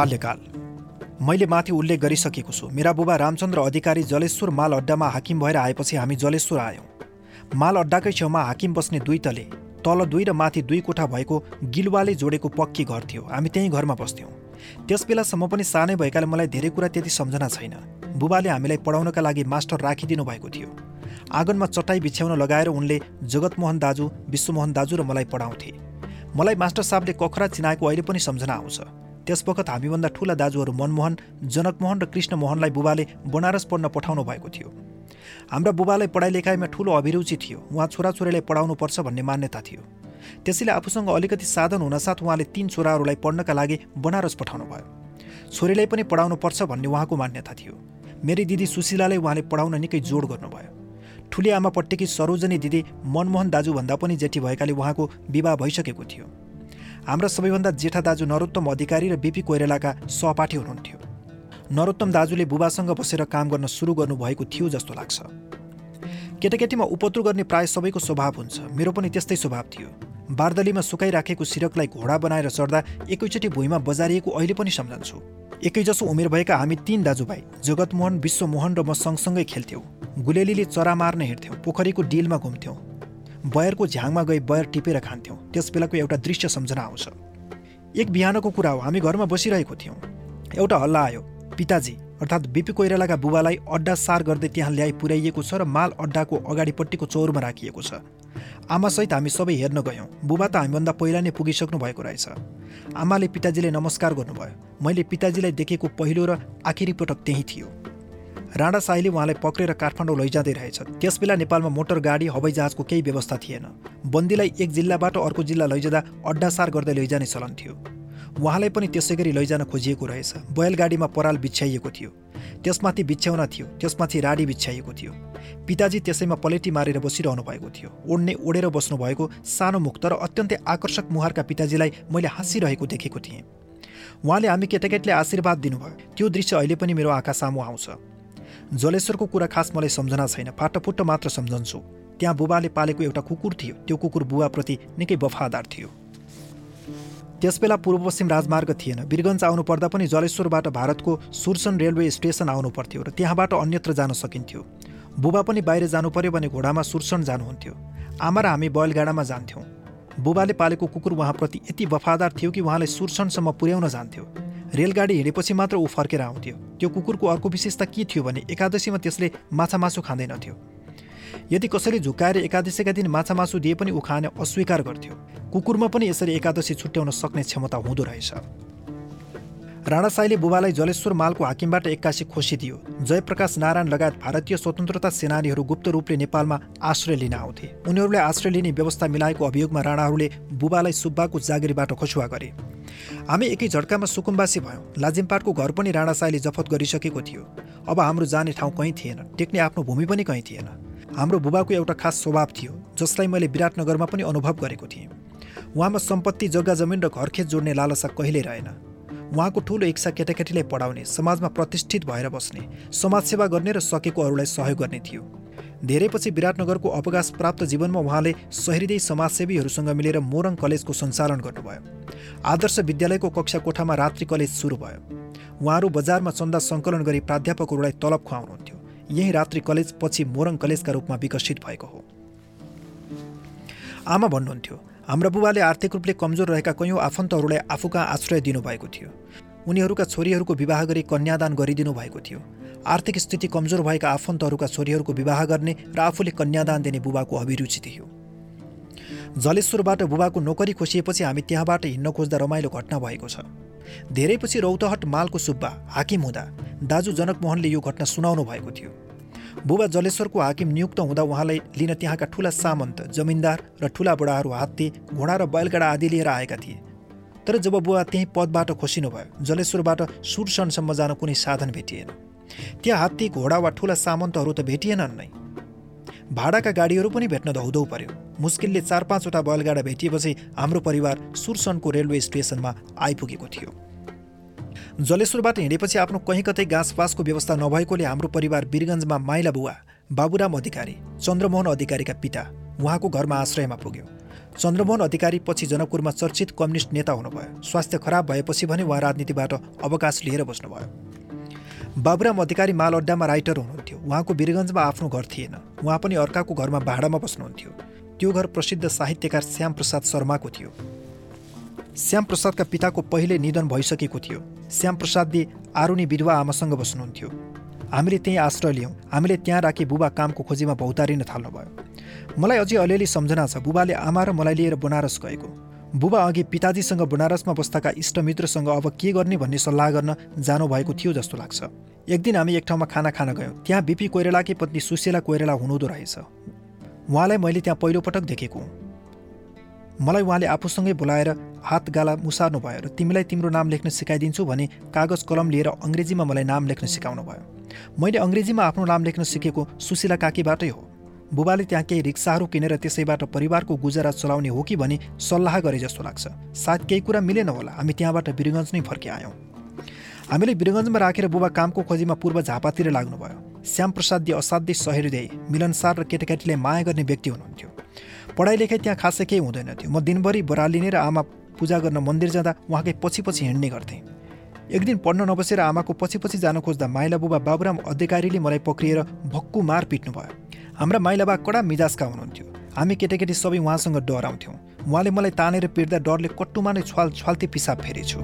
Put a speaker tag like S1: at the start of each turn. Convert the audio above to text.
S1: बाल्यकाल। मैले माथि उल्लेख गरिसकेको छु मेरा बुबा रामचन्द्र अधिकारी जलेश्वर माल अड्डामा हाकिम भएर आएपछि हामी जलेश्वर आयौँ। माल अड्डाकै छेउमा हाकिम बस्ने दुई तले तल दुई र माथि दुई कोठा भएको गिलुवाले जोडेको पक्की घर थियो हामी त्यहीँ घरमा बस्थ्यौँ। त्यस बेलासम्म पनि सानै भएकाले मलाई धेरै कुरा त्यति सम्झना छैन। बुबाले हामीलाई पढाउनका लागि मास्टर राखिदिनु भएको थियो। आँगनमा चटाई बिछ्याउन लगाएर उनले जगतमोहन दाजु विश्वमोहन दाजु र मलाई पढाउँथे। मलाई मास्टर साहबले कखरा चिनाएको अहिले पनि सम्झना आउँछ। त्यस वखत हामीभन्दा ठुला दाजुहरू मनमोहन जनकमोहन र कृष्णमोहनलाई बुबाले बनारस पढ्न पठाउनु भएको थियो। हाम्रा बुबालाई पढाइ लेखाइमा ठुलो अभिरुचि थियो। उहाँ छोराछोरीलाई पढाउनुपर्छ भन्ने मान्यता थियो। त्यसैले आफूसँग अलिकति साधन हुनसाथ उहाँले तीन छोराहरूलाई पढ्नका लागि बनारस पठाउनु भयो छोरीलाई पनि पढाउनुपर्छ भन्ने उहाँको मान्यता थियो। मेरी दिदी सुशीलालाई उहाँले पढाउन निकै जोड गर्नुभयो। ठुली आमापट्टिकी सरोजनी दिदी मनमोहन दाजुभन्दा पनि जेठी भएकाले उहाँको विवाह भइसकेको थियो। हाम्रा सबैभन्दा जेठा दाजु नरोत्तम अधिकारी र बिपी कोइरालाका सहपाठी हुनुहुन्थ्यो। नरोत्तम दाजुले बुबासँग बसेर काम गर्न सुरु गर्नुभएको थियो जस्तो लाग्छ। केटाकेटीमा उपद्रो गर्ने प्राय सबैको स्वभाव हुन्छ। मेरो पनि त्यस्तै स्वभाव थियो। बारदलीमा सुकाइराखेको सिरकलाई घोडा बनाएर चढ्दा एकैचोटि भुइँमा बजारिएको अहिले पनि सम्झन्छु। एकै जसो उमेर भएका हामी तीन दाजुभाइ जगतमोहन विश्वमोहन र म सँगसँगै खेल्थ्यौँ। गुलेलीले चरा मार्न हिँड्थ्यौँ पोखरीको डिलमा घुम्थ्यौँ। बयरको झ्याङमा गई बयर टिपेर खान्थ्यौँ। त्यस बेलाको एउटा दृश्य सम्झना आउँछ। एक बिहानको कुरा हो। हामी घरमा बसिरहेको थियौँ। एउटा हल्ला आयो। पिताजी अर्थात् बिपी कोइरालाका बुबालाई अड्डा सार गर्दै त्यहाँ ल्याइ पुर्याइएको छ र माल अड्डाको अगाडिपट्टिको चौरमा राखिएको छ। आमासहित हामी सबै हेर्न गयौँ। बुबा त हामीभन्दा पहिला नै पुगिसक्नु भएको रहेछ। आमाले पिताजीले नमस्कार गर्नुभयो। मैले पिताजीलाई देखेको पहिलो र आखिरी पटक त्यहीँ थियो। राणा साईले उहाँलाई पक्रेर काठमाडौँ लैजाँदै रहेछ त्यसबेला नेपालमा मोटर गाडी हवाईजहाजको केही व्यवस्था थिएन। बन्दीलाई एक जिल्लाबाट अर्को जिल्ला लैजाँदा अड्डासार गर्दै लैजाने चलन थियो। उहाँलाई पनि त्यसै गरी लैजान खोजिएको रहेछ। बैलगाडीमा पराल बिछ्याइएको थियो। त्यसमाथि बिछ्याउन थियो। त्यसमाथि राडी बिछ्याइएको थियो। पिताजी त्यसैमा पलेटी मारेर बसिरहनु भएको थियो। ओड्ने ओढेर बस्नुभएको सानो मुक्त र अत्यन्तै आकर्षक मुहारका पिताजीलाई मैले हाँसिरहेको देखेको थिएँ। उहाँले हामी केटाकेटीले आशीर्वाद दिनुभयो। त्यो दृश्य अहिले पनि मेरो आँखा सामु आउँछ। जलेश्वरको कुरा खास मलाई सम्झना छैन। फाटोफुट्ट मात्र सम्झन्छु। त्यहाँ बुबाले पालेको एउटा कुकुर थियो। त्यो कुकुर बुबाप्रति निकै वफादार थियो। त्यसबेला पूर्व पश्चिम राजमार्ग थिएन। वीरगञ्ज आउनु पर्दा पनि जलेश्वरबाट भारतको सुरसन रेलवे स्टेसन आउनु पर्थ्यो र त्यहाँबाट अन्यत्र जान सकिन्थ्यो। बुबा पनि बाहिर जानु पर्यो भने घोडामा सुरसन जानुहुन्थ्यो। आमा र हामी बैलगाडामा जान्थ्यौँ। बुबाले पालेको कुकुर उहाँप्रति यति वफादार थियो कि उहाँलाई सुरसनसम्म पुर्याउन जान्थ्यो। रेलगाडी हिँडेपछि मात्र ऊ फर्केर आउँथ्यो। त्यो कुकुरको अर्को विशेषता के थियो भने एकादशीमा त्यसले माछा मासु खाँदैनथ्यो यदि कसैले झुकाएर एकादशीका दिन माछा मासु दिए पनि ऊ खाने अस्वीकार गर्थ्यो। कुकुरमा पनि यसरी एकादशी छुट्याउन सक्ने क्षमता हुँदो रहेछ। राणा साईले बुबालाई जलेश्वर मालको हाकिमबाट एक्कासी खोसिदियो जयप्रकाश नारायण लगायत भारतीय स्वतन्त्रता सेनानीहरू गुप्त रूपले नेपालमा आश्रय लिन आउँथे। उनीहरूले आश्रय लिने व्यवस्था मिलाएको अभियोगमा राणाहरूले बुबालाई सुब्बाको जागिरबाट खसुवा गरे। हामी एकै झड्कामा सुकुम्बासी भयौँ। लाजिमपाटको घर पनि राणा साईले जफत गरिसकेको थियो। अब हाम्रो जाने ठाउँ कहीँ थिएन। टेक्ने आफ्नो भूमि पनि कहीँ थिएन। हाम्रो बुबाको एउटा खास स्वभाव थियो जसलाई मैले विराटनगरमा पनि अनुभव गरेको थिएँ। उहाँमा सम्पत्ति जग्गा जमिन र घरखेत जोड्ने लालसा कहिल्यै रहेन। उहाँको ठुलो इच्छा केटाकेटीलाई पढाउने समाजमा प्रतिष्ठित भएर बस्ने समाजसेवा गर्ने र सकेको अरूलाई सहयोग गर्ने थियो। धेरैपछि विराटनगरको अवकाश प्राप्त जीवनमा उहाँले सहृदय समाजसेवीहरूसँग मिलेर मोरङ कलेजको सञ्चालन गर्नुभयो। आदर्श विद्यालयको कक्षा कोठामा रात्रि कलेज सुरु भयो। उहाँहरू बजारमा चन्दा सङ्कलन गरी प्राध्यापकहरूलाई तलब खुवाउनुहुन्थ्यो। यही रात्रि कलेज पछि मोरङ कलेजका रूपमा विकसित भएको हो। आमा भन्नुहुन्थ्यो हाम्रा बुबाले आर्थिक रूपले कमजोर रहेका कैयौँ आफन्तहरूलाई आफू आश्रय दिनुभएको थियो। उनीहरूका छोरीहरूको विवाह गरी कन्यादान गरिदिनु भएको थियो। आर्थिक स्थिति कमजोर भएका आफन्तहरूका छोरीहरूको विवाह गर्ने र आफूले कन्यादान दिने बुबाको अभिरुचि थियो। जलेश्वरबाट बुबाको नोकरी खोसिएपछि हामी त्यहाँबाट हिँड्न खोज्दा रमाइलो घटना भएको छ। धेरैपछि रौतहट मालको सुब्बा हाकिम हुँदा दाजु जनकमोहनले यो घटना सुनाउनु भएको थियो। बुबा जलेश्वरको हाकिम नियुक्त हुँदा उहाँलाई लिन त्यहाँका ठुला सामन्त जमिनदार र ठुला बुढाहरू हात्ती घोडा र बैलगाडा आदि लिएर आएका थिए। तर जब बुबा त्यहीँ पदबाट खोसिनुभयो जलेश्वरबाट सुरसनसम्म जान कुनै साधन भेटिएन। त्यहाँ हात्ती घोडा वा ठुला सामन्तहरू त भेटिएनन् नै। भाडाका गाडीहरू पनि भेट्न धौधौ पर्यो। मुस्किलले चार पाँचवटा बैलगाडा भेटिएपछि हाम्रो परिवार सुरसनको रेलवे स्टेसनमा आइपुगेको थियो। जलेश्वरबाट हिँडेपछि आफ्नो कहीँ कतै घाँसपासको व्यवस्था नभएकोले हाम्रो परिवार वीरगञ्जमा माइला बुवा बाबुराम अधिकारी चन्द्रमोहन अधिकारीका पिता उहाँको घरमा आश्रयमा पुग्यो। चन्द्रमोहन अधिकारी पछि जनकपुरमा चर्चित कम्युनिस्ट नेता हुनुभयो। स्वास्थ्य खराब भएपछि भने उहाँ राजनीतिबाट अवकाश लिएर बस्नुभयो। बाबुराम अधिकारी माल अड्डामा राइटर हुनुहुन्थ्यो। उहाँको वीरगञ्जमा आफ्नो घर थिएन। उहाँ पनि अर्काको घरमा भाडामा बस्नुहुन्थ्यो। त्यो घर प्रसिद्ध साहित्यकार श्यामप्रसाद शर्माको थियो। श्यामप्रसादका पिताको पहिले निधन भइसकेको थियो। श्यामप्रसादले आरुनी विधवा आमासँग बस्नुहुन्थ्यो। हामीले त्यहीँ आश्रय लियौँ। हामीले त्यहाँ राखी बुबा कामको खोजीमा भौतारिन थाल्नुभयो। मलाई अझै अलिअलि सम्झना छ। बुबाले आमा र मलाई लिएर बनारस गएको। बुबा अघि पिताजीसँग बनारसमा बस्दाका इष्टमित्रसँग अब के गर्ने भन्ने सल्लाह गर्न जानुभएको थियो जस्तो लाग्छ। एक दिन हामी एक ठाउँमा खाना खान गयौँ। त्यहाँ बिपी कोइरालाकी पत्नी सुशीला कोइराला हुनुहुँदो रहेछ। उहाँलाई मैले त्यहाँ पहिलोपटक देखेको हुँ। मलाई उहाँले आफूसँगै बोलाएर हात गाला मुसार्नु भयो र तिमीलाई तिम्रो नाम लेख्न सिकाइदिन्छु भने कागज कलम लिएर अङ्ग्रेजीमा मलाई नाम लेख्न सिकाउनु भयो मैले अङ्ग्रेजीमा आफ्नो नाम लेख्न सिकेको सुशीला काकीबाटै हो। बुबाले त्यहाँ केही रिक्साहरू किनेर त्यसैबाट परिवारको गुजारा चलाउने हो कि भने सल्लाह गरे जस्तो लाग्छ। सायद केही कुरा मिलेन होला। हामी त्यहाँबाट वीरगञ्ज नै फर्किआयौँ हामीले वीरगञ्जमा राखेर बुबा कामको खोजीमा पूर्व झापातिर लाग्नुभयो। श्यामप्रसादले असाध्यै सहृदय मिलनसार र केटाकेटीले माया गर्ने व्यक्ति हुनुहुन्थ्यो। पढाइ लेखाइ त्यहाँ खासै केही हुँदैन थियो म दिनभरि बरालिने र आमा पूजा गर्न मन्दिर जाँदा उहाँकै पछि पछि हिँड्ने गर्थेँ। एक दिन पढ्न नबसेर आमाको पछि पछि जान खोज्दा माइला बुबा बाबुराम अधिकारीले मलाई पक्रिएर भक्कु मार पिट्नु भयो हाम्रा माइलाबा कडा मिजाजका हुनुहुन्थ्यो। हामी केटाकेटी सबै उहाँसँग डराउँथ्यौँ। उहाँले मलाई तानेर पिट्दा डरले कट्टुमा नै छ्वाल पिसाब फेरेछु।